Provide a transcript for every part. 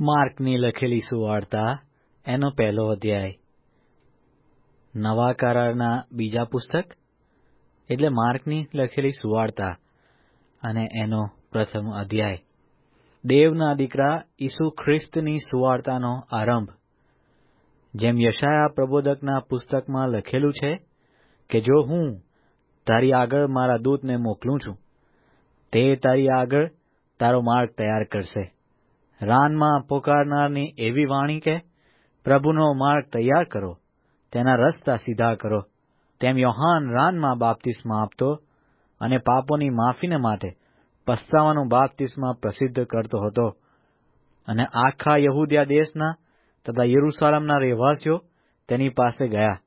માર્કની લખેલી સુવાર્તા, એનો પહેલો અધ્યાય. નવા કરારના બીજા પુસ્તક? એટલે માર્કની લખેલી સુવાર્તા અને એનો પ્રથમ અધ્યાય. દેવના દીકરા ઈસુ ખ્રિસ્તની સુવાર્તાનો આરંભ. જેમ યશાયા પ્રબોધકના પુસ્તકમાં લખેલું છે કે જો હું તારી આગળ મારા દૂતને મોકલું છું, તે તારી આગળ તારો માર્ગ તૈયાર કરશે. રાનમાં પોકારનારની એવી વાણી કે, પ્રભુનો માર્ગ તૈયાર કરો, તેના રસ્તા સીધા કરો. તેમ યોહાન રાનમાં બાપ્તિસ્મા આપતો અને પાપોની માફીને માટે પસ્તાવાનું બાપ્તિસ્મા પ્રસિદ્ધ કરતો હતો. અને આખા યહૂદિયા દેશના તથા યરૂશાલેમના રહેવાસીઓ તેની પાસે ગયા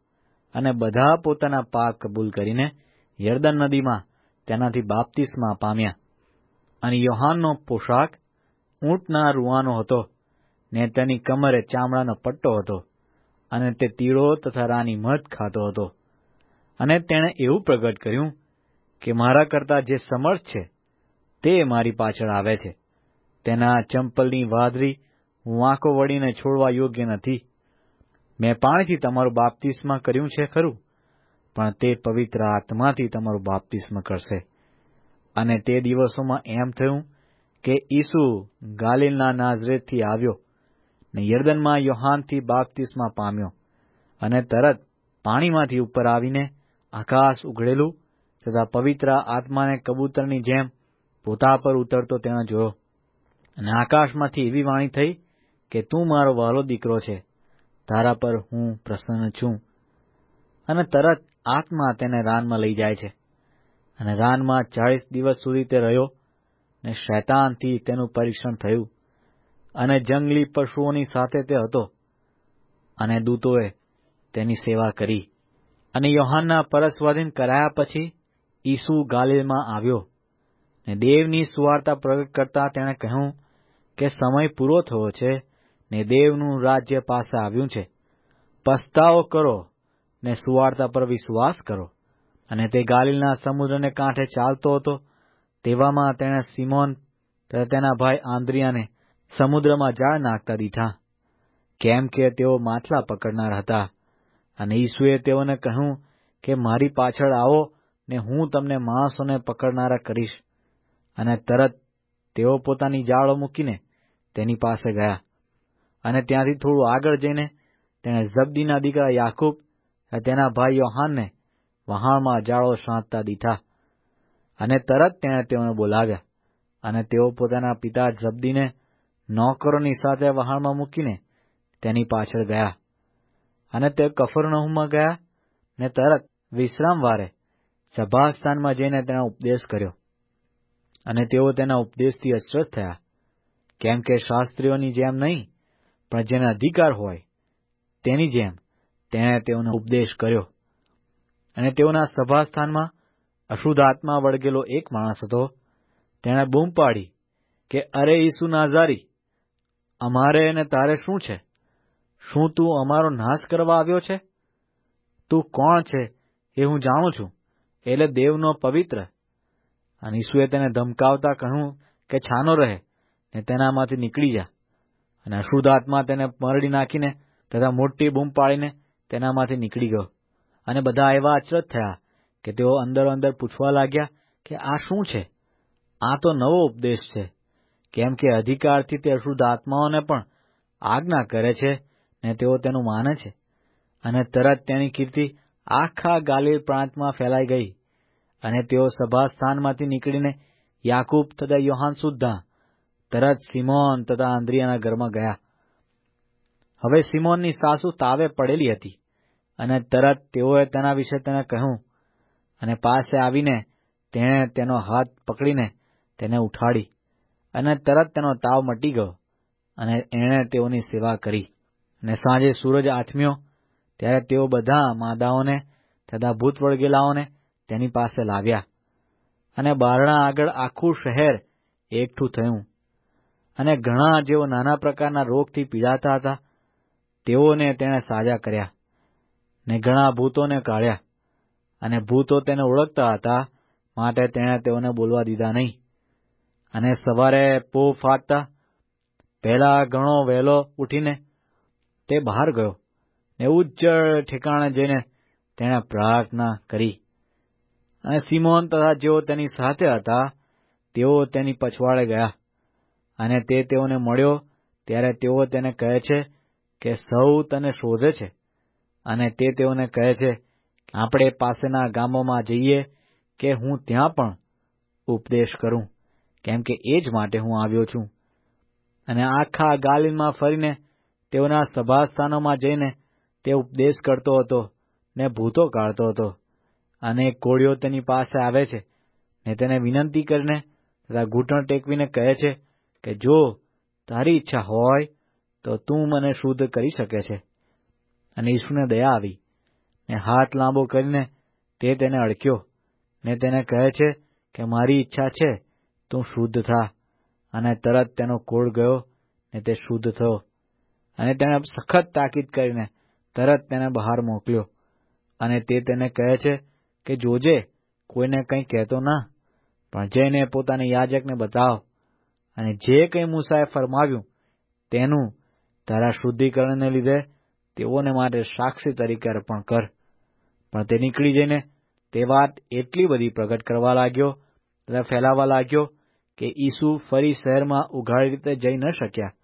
અને બધા પોતાના પાપ કબૂલ કરીને યર્દન નદીમાં તેનાથી બાપ્તિસ્મા પામ્યા. અને યોહાનનો પોશાક ઊંટના રૂવાનો હતો ને તેની કમરે ચામડાનો પટ્ટો હતો અને તે તીડો તથા રાની મધ ખાતો હતો. અને તેણે એવું પ્રગટ કર્યું કે મારા કરતા જે સમર્થ છે, તે મારી પાછળ આવે છે. તેના ચંપલની વાદરી હું આંખો વળીને છોડવા યોગ્ય નથી. મેં પાણીથી તમારું બાપ્તિસ્મા કર્યું છે ખરું, પણ તે પવિત્ર આત્માથી તમારું બાપ્તિસ્મ કરશે. અને તે દિવસોમાં એમ થયું કે ઈસુ ગાલિલના નાઝરેતથી આવ્યો ને યર્દનમાં યોહાનથી બાપ્તિસ્મા પામ્યો અને તરત પાણીમાંથી ઉપર આવીને આકાશ ઉઘડેલું તથા પવિત્ર આત્માને કબૂતરની જેમ પોતા પર ઉતરતો તેણે જોયો અને આકાશમાંથી એવી વાણી થઈ કે, તું મારો વહાલો દીકરો છે, તારા પર હું પ્રસન્ન છું. અને તરત આત્મા તેને રાનમાં લઈ જાય છે અને રાનમાં ચાળીસ દિવસ સુધી તે રહ્યો ને શૈતાનથી તેનું પરીક્ષણ થયું અને જંગલી પશુઓની સાથે તે હતો અને દૂતોએ તેની સેવા કરી. અને યોહાનના પરસ્વાધીન કરાયા પછી ઈસુ ગાલિલમાં આવ્યો ને દેવની સુવાર્તા પ્રગટ કરતા તેણે કહ્યું કે સમય પૂરો થયો છે ને દેવનું રાજ્ય પાસે આવ્યું છે. પસ્તાવો કરો ને સુવાર્તા પર વિશ્વાસ કરો. અને તે ગાલિલના સમુદ્રને કાંઠે ચાલતો હતો તેવામાં તેણે સિમોન તેના ભાઈ આંદ્રિયાને સમુદ્રમાં જાળ નાખતા દીઠા કેમ કે તેઓ માછલા પકડનાર હતા. અને ઈસુએ તેઓને કહ્યું કે, મારી પાછળ આવો ને હું તમને માણસોને પકડનારા કરીશ. અને તરત તેઓ પોતાની જાળો મૂકીને તેની પાસે ગયા. અને ત્યાંથી થોડું આગળ જઈને તેણે જબદીના દીકરા યાકૂબ તેના ભાઈ યોહાનને વહાણમાં જાળો સાંધતા દીઠા અને તરત તેણે તેઓને બોલાવ્યા. અને તેઓ પોતાના પિતા જબ્દીને નોકરોની સાથે વહાણમાં મૂકીને તેની પાછળ ગયા. અને તે કફરનહુમમાં ગયા ને તરત વિશ્રામવારે સભાસ્થાનમાં જઈને તેનો ઉપદેશ કર્યો. અને તેઓ તેના ઉપદેશથી અચરજ થયા. કેમ કે શાસ્ત્રીઓની જેમ નહીં, પણ જેને અધિકાર હોય, તેની જેમ તેણે તેઓનો ઉપદેશ કર્યો. અને તેઓના સભાસ્થાનમાં અશુદ્ધ આત્મા વળગેલો એક માણસ હતો. તેણે બૂમ પાડી કે, અરે ઈસુ નાઝારી, અમારે અને તારે શું છે? શું તું અમારો નાશ કરવા આવ્યો છે? તું કોણ છે એ હું જાણું છું. એટલે દેવનો પવિત્ર. અને ઈસુએ તેને ધમકાવતા કહ્યું કે, છાનો રહે ને તેનામાંથી નીકળી જા. અને અશુદ્ધ આત્મા તેને મરડી નાખીને તથા મોટી બૂમ પાડીને તેનામાંથી નીકળી ગયો. અને બધા એવા અચરજ થયા કે તેઓ અંદર અંદર પૂછવા લાગ્યા કે આ શું છે? આ તો નવો ઉપદેશ છે. કેમ કે અધિકારથી તે અશુદ્ધ આત્માઓને પણ આજ્ઞા કરે છે ને તેઓ તેનું માને છે. અને તરત તેની કીર્તિ આખા ગાલિલ પ્રાંતમાં ફેલાઈ ગઈ અને તેઓ સભાસ્થાનમાંથી નીકળીને યાકૂબ તથા યોહાન સુદ્ધા તરત સિમોન તથા આંદ્રિયાના ઘરમાં ગયા. હવે સિમોનની સાસુ તાવે પડેલી હતી અને તરત તેઓએ તેના વિશે તેને કહ્યું અને પાસે આવીને તેણે તેનો હાથ પકડીને તેને ઉઠાડી અને તરત તેનો તાવ મટી ગયો અને એણે તેઓની સેવા કરી. અને સાંજે સૂરજ આથમ્યો ત્યારે તેઓ બધા માદાઓને તથા ભૂત વળગેલાઓને તેની પાસે લાવ્યા અને બારણા આગળ આખું શહેર એકઠું થયું. અને ઘણા જેઓ નાના પ્રકારના રોગથી પીડાતા હતા, તેઓને તેણે સાજા કર્યા ને ઘણા ભૂતોને કાઢ્યા. અને ભૂતો તેને ઓળખતા હતા, માટે તેણે તેઓને બોલવા દીધા નહીં. અને સવારે પો ફાટતા પહેલા ઘણો વહેલો ઉઠીને તે બહાર ગયો ને ઉજ્જળ ઠેકાણે જઈને તેણે પ્રાર્થના કરી. અને સિમોન તથા જેઓ તેની સાથે હતા, તેઓ તેની પછવાડે ગયા. અને તે તેઓને મળ્યો ત્યારે તેઓ તેને કહે છે કે સૌ તને શોધે છે. અને તે તેઓને કહે છે આપણે પાસેના ગામોમાં જઈએ કે હું ત્યાં પણ ઉપદેશ કરું, કેમ કે એ જ માટે હું આવ્યો છું. અને આખા ગાલિલમાં ફરીને તેઓના સભાસ્થાનોમાં જઈને તે ઉપદેશ કરતો હતો ને ભૂતો કાઢતો હતો. અને કોળીઓ તેની પાસે આવે છે ને તેને વિનંતી કરીને તથા ઘૂંટણ ટેકવીને કહે છે કે, જો તારી ઈચ્છા હોય તો તું મને શુદ્ધ કરી શકે છે. અને ઈસુને દયા આવી. ને હાથ લાંબો કરીને તે તેને અડક્યો ને તેને કહે છે કે મારી ઈચ્છા છે તું શુદ્ધ થા અને તરત તેનો કોળ ગયો ને તે શુદ્ધ થયો. અને તેણે સખત તાકીદ કરીને તરત તેને બહાર મોકલ્યો અને તે તેને કહે છે કે જોજે, કોઈને કંઈ કહેતો ના, પણ જઈને પોતાની યાજકને બતાવ. અને જે કંઈ મૂસાએ ફરમાવ્યું તેનું તારા શુદ્ધિકરણને લીધે તેઓને માટે સાક્ષી તરીકે અર્પણ કર. પણ તે નીકળી જઈને તે વાત એટલી બધી પ્રગટ કરવા લાગ્યો તથા ફેલાવા લાગ્યો કે ઈસુ ફરી શહેરમાં ઉઘાડી રીતે જઈ ન શક્યા,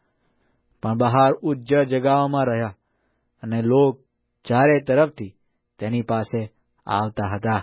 પણ બહાર ઉજ્જળ જગાઓમાં રહ્યા અને લોક ચારે તરફથી તેની પાસે આવતા હતા.